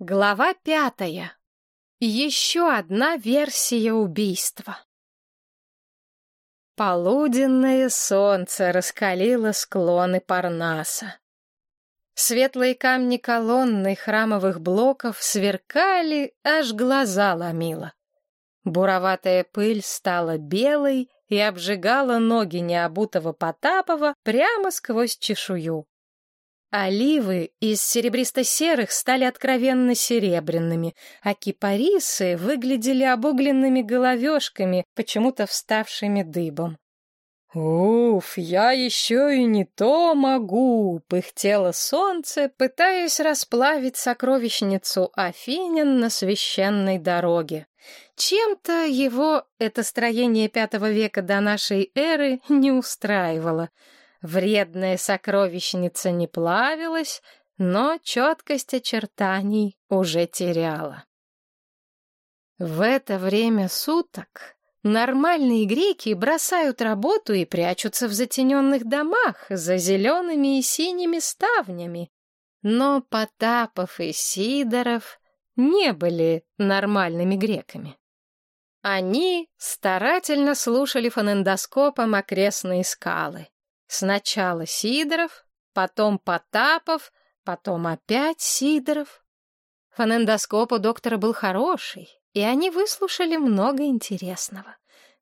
Глава пятая. Еще одна версия убийства. Полуденное солнце раскалило склоны Парнаса. Светлые камни колонны храмовых блоков сверкали, аж глаза ломило. Буроватая пыль стала белой и обжигала ноги необутого Потапова прямо сквозь чешую. Оливы из серебристо-серых стали откровенно серебряными, а кипарисы выглядели обугленными головешками, почему-то вставшими дыбом. «Уф, я еще и не то могу!» — пыхтело солнце, пытаясь расплавить сокровищницу Афинин на священной дороге. Чем-то его это строение пятого века до нашей эры не устраивало — Вредная сокровищница не плавилась, но четкость очертаний уже теряла. В это время суток нормальные греки бросают работу и прячутся в затененных домах за зелеными и синими ставнями. Но Потапов и Сидоров не были нормальными греками. Они старательно слушали фонендоскопом окрестные скалы. Сначала Сидоров, потом Потапов, потом опять Сидоров. Фонендоскоп у доктора был хороший, и они выслушали много интересного.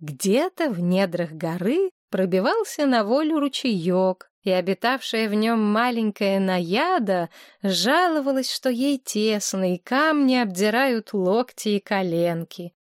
Где-то в недрах горы пробивался на волю ручеек, и обитавшая в нем маленькая наяда жаловалась, что ей тесно, и камни обдирают локти и коленки.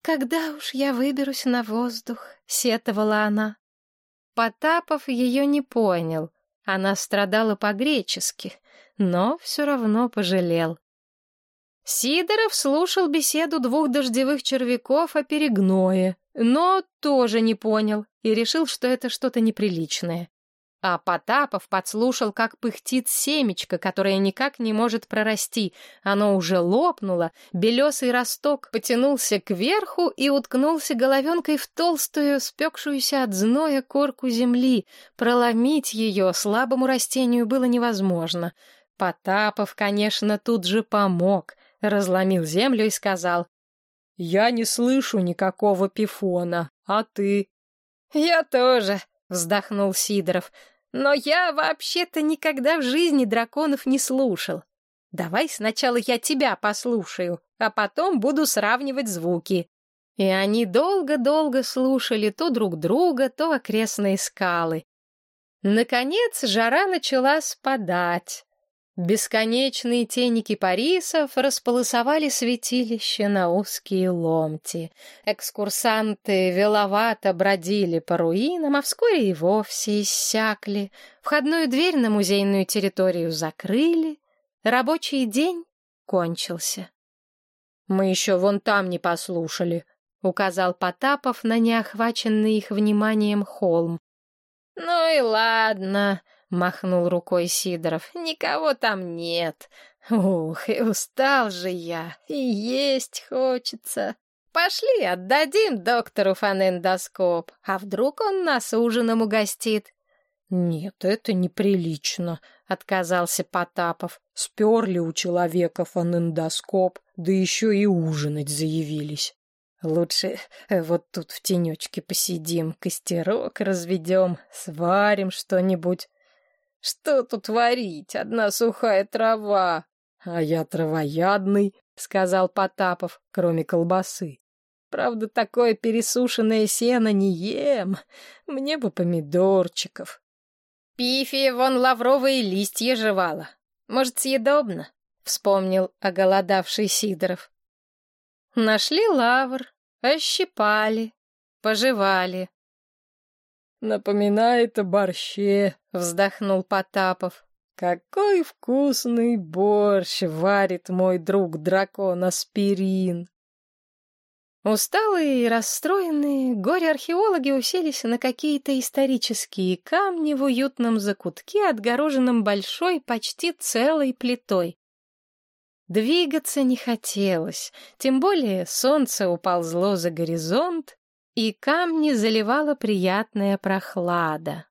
«Когда уж я выберусь на воздух?» — сетовала она. Потапов ее не понял. Она страдала по-гречески, но все равно пожалел. Сидоров слушал беседу двух дождевых червяков о перегное, но тоже не понял и решил, что это что-то неприличное. А Потапов подслушал, как пыхтит семечко, которое никак не может прорасти. Оно уже лопнуло, белесый росток потянулся кверху и уткнулся головенкой в толстую, спекшуюся от зноя корку земли. Проломить ее слабому растению было невозможно. Потапов, конечно, тут же помог, разломил землю и сказал, «Я не слышу никакого пифона, а ты?» «Я тоже», — вздохнул Сидоров. Но я вообще-то никогда в жизни драконов не слушал. Давай сначала я тебя послушаю, а потом буду сравнивать звуки. И они долго-долго слушали то друг друга, то окрестные скалы. Наконец жара начала спадать. Бесконечные тени кипарисов располосовали святилище на узкие ломти. Экскурсанты веловато бродили по руинам, а вскоре и вовсе иссякли. Входную дверь на музейную территорию закрыли. Рабочий день кончился. «Мы еще вон там не послушали», — указал Потапов на неохваченный их вниманием холм. «Ну и ладно», — махнул рукой Сидоров. «Никого там нет. Ух, и устал же я, и есть хочется. Пошли, отдадим доктору фонендоскоп, а вдруг он нас ужином угостит?» «Нет, это неприлично», — отказался Потапов. «Сперли у человека фонендоскоп, да еще и ужинать заявились». Лучше э, вот тут в тенечке посидим, костерок разведем, сварим что-нибудь. Что тут варить? Одна сухая трава. А я травоядный, сказал Потапов, кроме колбасы. Правда, такое пересушенное сено не ем. Мне бы помидорчиков. Пифия вон лавровые листья жевала. Может, съедобно? Вспомнил оголодавший Сидоров. Нашли лавр, ощипали, пожевали. «Напоминает о борще», — вздохнул Потапов. «Какой вкусный борщ варит мой друг дракон Аспирин!» Усталые и расстроенные, горе-археологи уселись на какие-то исторические камни в уютном закутке, отгороженном большой, почти целой плитой. Двигаться не хотелось, тем более солнце уползло за горизонт, и камни заливала приятная прохлада.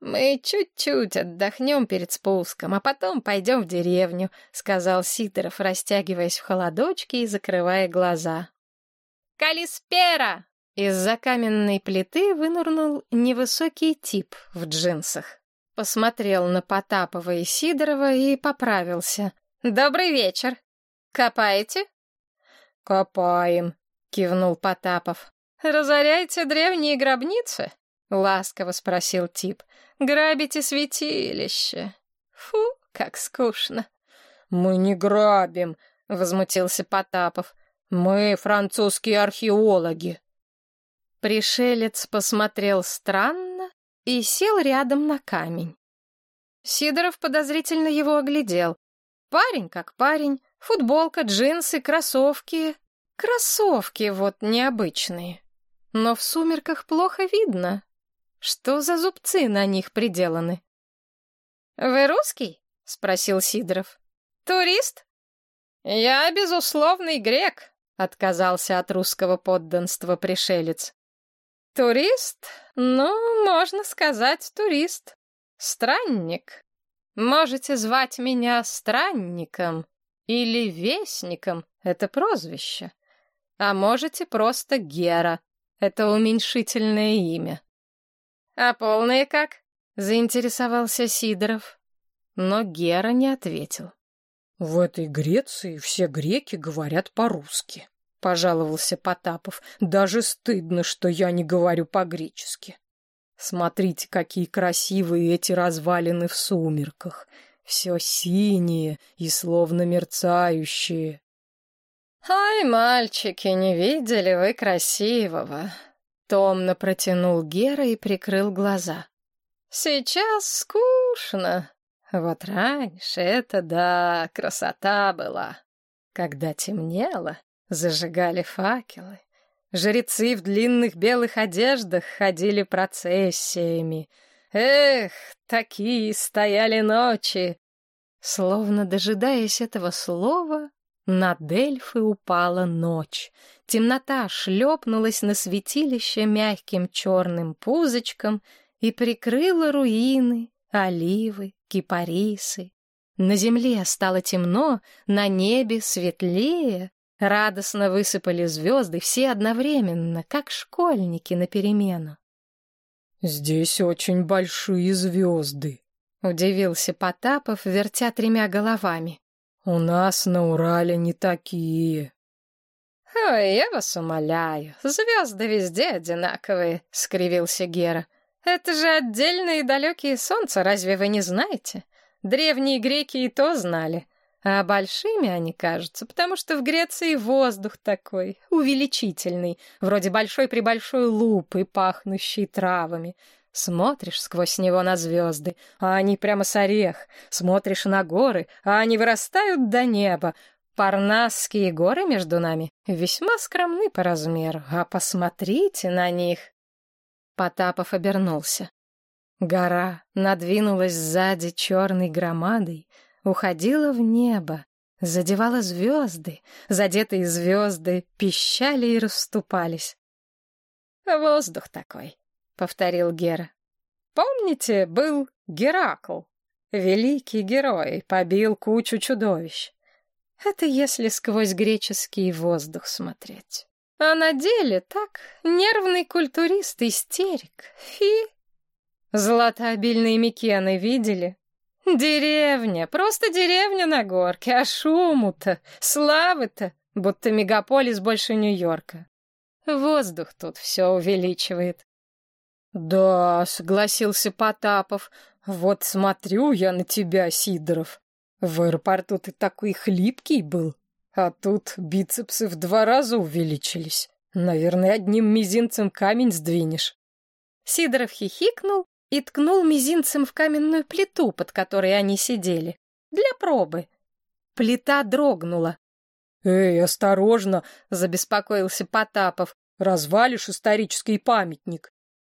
«Мы чуть-чуть отдохнем перед спуском, а потом пойдем в деревню», — сказал Сидоров, растягиваясь в холодочке и закрывая глаза. «Калиспера!» Из-за каменной плиты вынурнул невысокий тип в джинсах. Посмотрел на Потапова и Сидорова и поправился. «Добрый вечер. Копаете?» «Копаем», — кивнул Потапов. «Разоряете древние гробницы?» — ласково спросил тип. «Грабите святилище. Фу, как скучно». «Мы не грабим», — возмутился Потапов. «Мы французские археологи». Пришелец посмотрел странно и сел рядом на камень. Сидоров подозрительно его оглядел. Парень как парень, футболка, джинсы, кроссовки. Кроссовки вот необычные. Но в сумерках плохо видно. Что за зубцы на них приделаны? «Вы русский?» — спросил Сидоров. «Турист?» «Я безусловный грек», — отказался от русского подданства пришелец. «Турист? Ну, можно сказать, турист. Странник. Можете звать меня Странником или Вестником, это прозвище. А можете просто Гера, это уменьшительное имя. А полное как? Заинтересовался Сидоров. Но Гера не ответил. В этой Греции все греки говорят по-русски, пожаловался Потапов. Даже стыдно, что я не говорю по-гречески. Смотрите, какие красивые эти развалины в сумерках. Все синие и словно мерцающие. «Ай, мальчики, не видели вы красивого?» Томно протянул Гера и прикрыл глаза. «Сейчас скучно. Вот раньше это, да, красота была. Когда темнело, зажигали факелы. Жрецы в длинных белых одеждах ходили процессиями. Эх, такие стояли ночи!» Словно дожидаясь этого слова, на Дельфы упала ночь. Темнота шлепнулась на святилище мягким черным пузочком и прикрыла руины, оливы, кипарисы. На земле стало темно, на небе светлее. Радостно высыпали звезды все одновременно, как школьники на перемену. «Здесь очень большие звезды», — удивился Потапов, вертя тремя головами. У нас на Урале не такие. Ой, я вас умоляю, звезды везде одинаковые, скривился Гера. Это же отдельные далекие солнца, разве вы не знаете? Древние греки и то знали. А большими они кажутся, потому что в Греции воздух такой, увеличительный, вроде большой-пребольшой лупы, пахнущей травами. Смотришь сквозь него на звезды, а они прямо с орех. Смотришь на горы, а они вырастают до неба. Парнасские горы между нами весьма скромны по размеру, а посмотрите на них. Потапов обернулся. Гора надвинулась сзади черной громадой, уходила в небо, задевала звезды, задетые звезды пищали и расступались. Воздух такой, повторил Гера. Помните, был Геракл, великий герой, побил кучу чудовищ. Это если сквозь греческий воздух смотреть. А на деле так, нервный культурист, истерик. Фи. Златообильные Микены видели? Деревня, просто деревня на горке, а шуму-то, славы-то, будто мегаполис больше Нью-Йорка. Воздух тут все увеличивает. «Да», — согласился Потапов, — «вот смотрю я на тебя, Сидоров. В аэропорту ты такой хлипкий был, а тут бицепсы в два раза увеличились. Наверное, одним мизинцем камень сдвинешь». Сидоров хихикнул и ткнул мизинцем в каменную плиту, под которой они сидели. Для пробы. Плита дрогнула. «Эй, осторожно!» — забеспокоился Потапов. «Развалишь исторический памятник».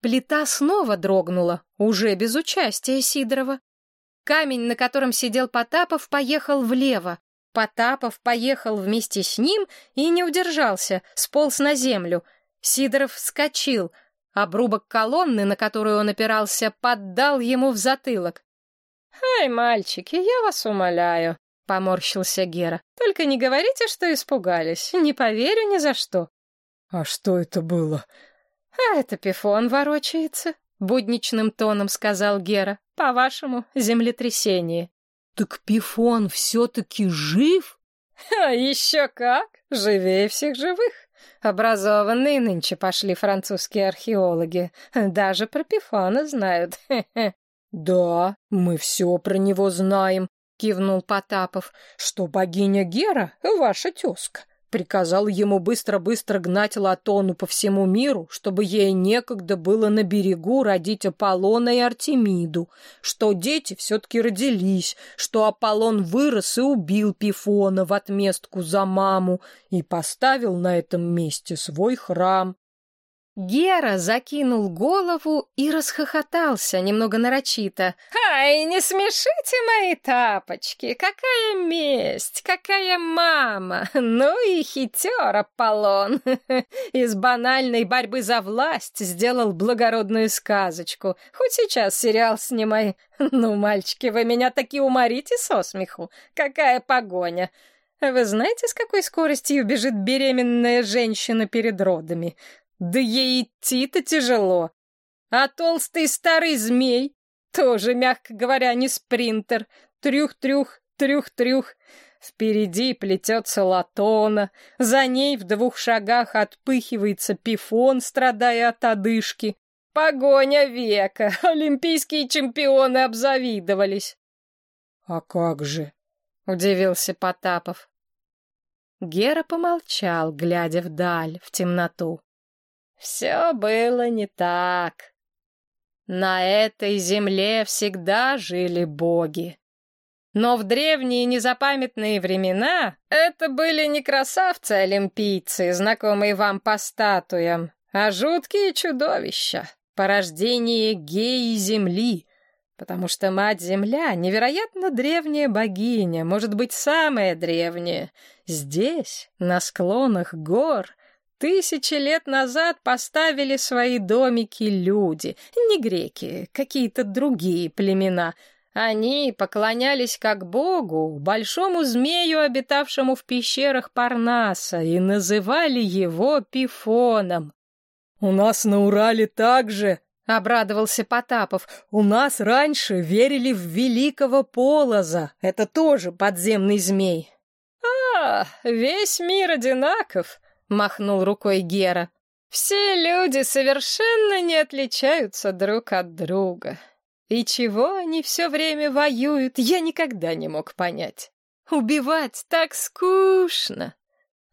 Плита снова дрогнула, уже без участия Сидорова. Камень, на котором сидел Потапов, поехал влево. Потапов поехал вместе с ним и не удержался, сполз на землю. Сидоров вскочил, Обрубок колонны, на которую он опирался, поддал ему в затылок. «Ай, мальчики, я вас умоляю», — поморщился Гера. «Только не говорите, что испугались. Не поверю ни за что». «А что это было?» «А это Пифон ворочается», — будничным тоном сказал Гера. «По-вашему, землетрясение». «Так Пифон все-таки жив?» «А еще как! Живее всех живых. Образованные нынче пошли французские археологи. Даже про Пифона знают. «Да, мы все про него знаем», — кивнул Потапов, «что богиня Гера — ваша тезка. Приказал ему быстро-быстро гнать Латону по всему миру, чтобы ей некогда было на берегу родить Аполлона и Артемиду, что дети все-таки родились, что Аполлон вырос и убил Пифона в отместку за маму и поставил на этом месте свой храм. Гера закинул голову и расхохотался немного нарочито. «Ай, не смешите мои тапочки! Какая месть! Какая мама! Ну и хитер Аполлон! Из банальной борьбы за власть сделал благородную сказочку. Хоть сейчас сериал снимай. Ну, мальчики, вы меня таки уморите со смеху. Какая погоня!» Вы знаете, с какой скоростью бежит беременная женщина перед родами? Да ей идти-то тяжело. А толстый старый змей тоже, мягко говоря, не спринтер. Трюх-трюх, трюх-трюх. Впереди плетется латона, за ней в двух шагах отпыхивается пифон, страдая от одышки. Погоня века, олимпийские чемпионы обзавидовались. — А как же? — удивился Потапов. Гера помолчал, глядя вдаль, в темноту. Все было не так. На этой земле всегда жили боги. Но в древние незапамятные времена это были не красавцы-олимпийцы, знакомые вам по статуям, а жуткие чудовища, порождение геи Земли, потому что Мать-Земля — невероятно древняя богиня, может быть, самая древняя. Здесь, на склонах гор, Тысячи лет назад поставили свои домики люди, не греки, какие-то другие племена. Они поклонялись как богу, большому змею, обитавшему в пещерах Парнаса, и называли его Пифоном. «У нас на Урале так же», — обрадовался Потапов. «У нас раньше верили в великого Полоза, это тоже подземный змей». «А, весь мир одинаков», — махнул рукой Гера. «Все люди совершенно не отличаются друг от друга. И чего они все время воюют, я никогда не мог понять. Убивать так скучно.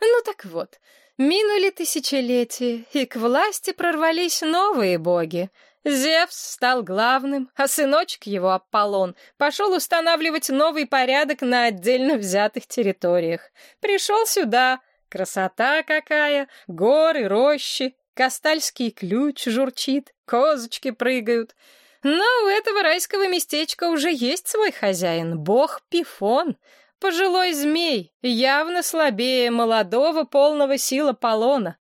Ну так вот, минули тысячелетия, и к власти прорвались новые боги. Зевс стал главным, а сыночек его, Аполлон, пошел устанавливать новый порядок на отдельно взятых территориях. Пришел сюда — Красота какая! Горы, рощи, Кастальский ключ журчит, козочки прыгают. Но у этого райского местечка уже есть свой хозяин, бог Пифон, пожилой змей, явно слабее молодого полного сил Аполлона.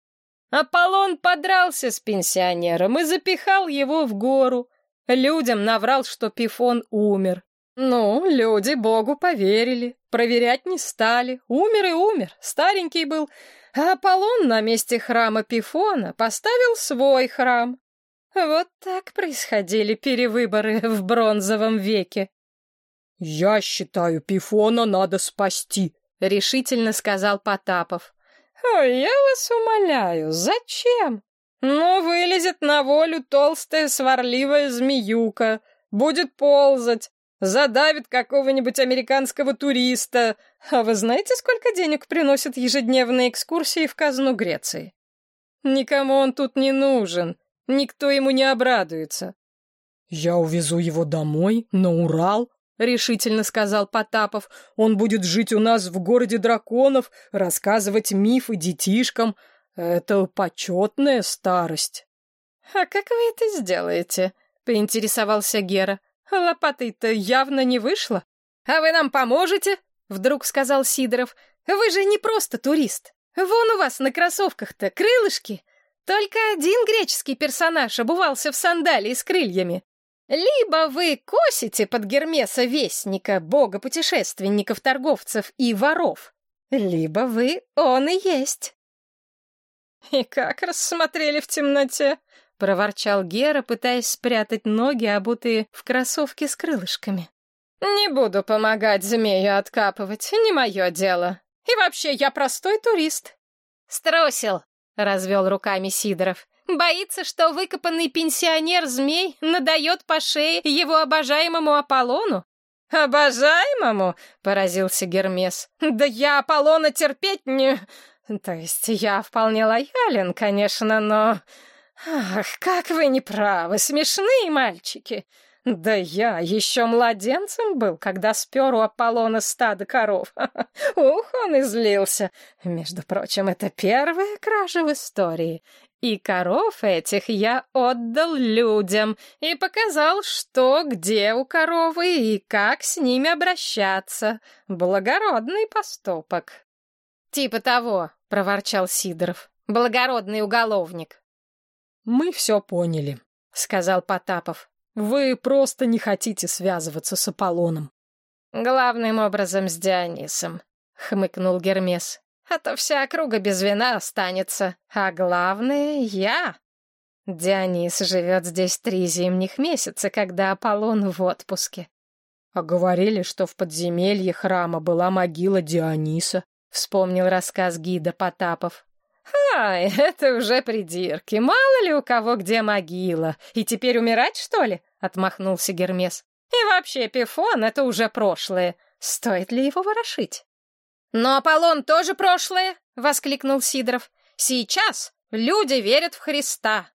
Аполлон подрался с пенсионером и запихал его в гору. Людям наврал, что Пифон умер. Ну, люди богу поверили, проверять не стали. Умер и умер, старенький был. А Аполлон на месте храма Пифона поставил свой храм. Вот так происходили перевыборы в бронзовом веке. «Я считаю, Пифона надо спасти», — решительно сказал Потапов. «Ой, я вас умоляю, зачем? Ну, вылезет на волю толстая сварливая змеюка, будет ползать, задавит какого-нибудь американского туриста. А вы знаете, сколько денег приносят ежедневные экскурсии в казну Греции? Никому он тут не нужен, никто ему не обрадуется. «Я увезу его домой, на Урал», — решительно сказал Потапов. «Он будет жить у нас в городе драконов, рассказывать мифы детишкам. Это почетная старость». «А как вы это сделаете?» — поинтересовался Гера. Лопатой-то явно не вышло. А вы нам поможете? Вдруг сказал Сидоров. Вы же не просто турист. Вон у вас на кроссовках-то крылышки. Только один греческий персонаж обувался в сандалии с крыльями. Либо вы косите под Гермеса Вестника, бога путешественников, торговцев и воров, либо вы он и есть. «И как рассмотрели в темноте?» — проворчал Гера, пытаясь спрятать ноги, обутые в кроссовки с крылышками. «Не буду помогать змею откапывать, не мое дело. И вообще, я простой турист». «Струсил», — развел руками Сидоров. «Боится, что выкопанный пенсионер-змей надает по шее его обожаемому Аполлону?» «Обожаемому?» — поразился Гермес. «Да я Аполлона терпеть не...» То есть я вполне лоялен, конечно, но... Ах, как вы неправы, смешные мальчики. Да я еще младенцем был, когда спер у Аполлона стадо коров. Ух, он излился. Между прочим, это первая кража в истории. И коров этих я отдал людям и показал, что где у коровы и как с ними обращаться. Благородный поступок. «Типа того», — проворчал Сидоров. «Благородный уголовник». «Мы все поняли», — сказал Потапов. «Вы просто не хотите связываться с Аполлоном». «Главным образом с Дионисом», — хмыкнул Гермес. «А то вся округа без вина останется. А главное — я». Дионис живет здесь три зимних месяца, когда Аполлон в отпуске. А говорили, что в подземелье храма была могила Диониса. Вспомнил рассказ гида Потапов. «Ай, это уже придирки. Мало ли у кого где могила. И теперь умирать, что ли?» — отмахнулся Гермес. «И вообще, Пифон — это уже прошлое. Стоит ли его ворошить?» «Но Аполлон тоже прошлое!» — воскликнул Сидоров. «Сейчас люди верят в Христа».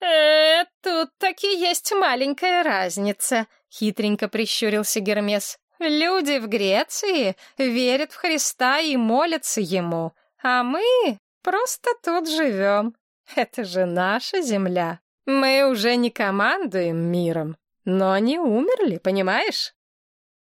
«Э, тут таки есть маленькая разница», — хитренько прищурился Гермес. Люди в Греции верят в Христа и молятся Ему, а мы просто тут живем. Это же наша земля. Мы уже не командуем миром, но не умерли, понимаешь?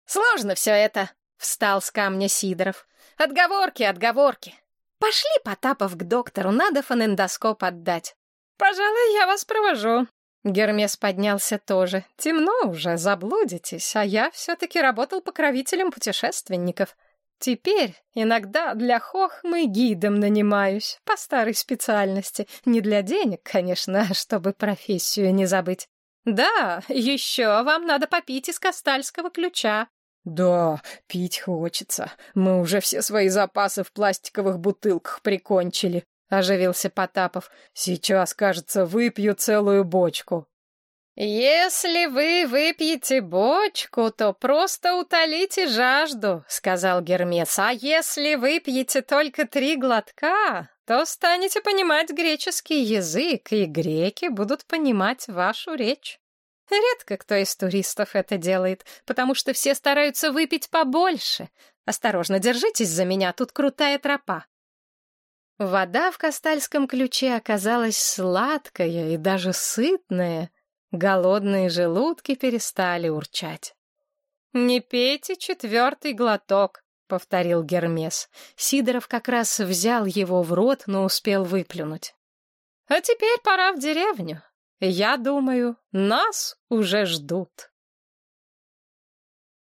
Сложно все это, — встал с камня Сидоров. Отговорки, отговорки. Пошли, Потапов, к доктору, надо фонендоскоп отдать. Пожалуй, я вас провожу. Гермес поднялся тоже. «Темно уже, заблудитесь, а я все-таки работал покровителем путешественников. Теперь иногда для хохмы гидом нанимаюсь, по старой специальности. Не для денег, конечно, а чтобы профессию не забыть. Да, еще вам надо попить из кастальского ключа». «Да, пить хочется. Мы уже все свои запасы в пластиковых бутылках прикончили», — оживился Потапов. «Сейчас, кажется, выпью целую бочку». «Если вы выпьете бочку, то просто утолите жажду», — сказал Гермес. «А если выпьете только три глотка, то станете понимать греческий язык, и греки будут понимать вашу речь». Редко кто из туристов это делает, потому что все стараются выпить побольше. Осторожно, держитесь за меня, тут крутая тропа. Вода в Кастальском ключе оказалась сладкая и даже сытная. Голодные желудки перестали урчать. «Не пейте четвертый глоток», — повторил Гермес. Сидоров как раз взял его в рот, но успел выплюнуть. «А теперь пора в деревню. Я думаю, нас уже ждут».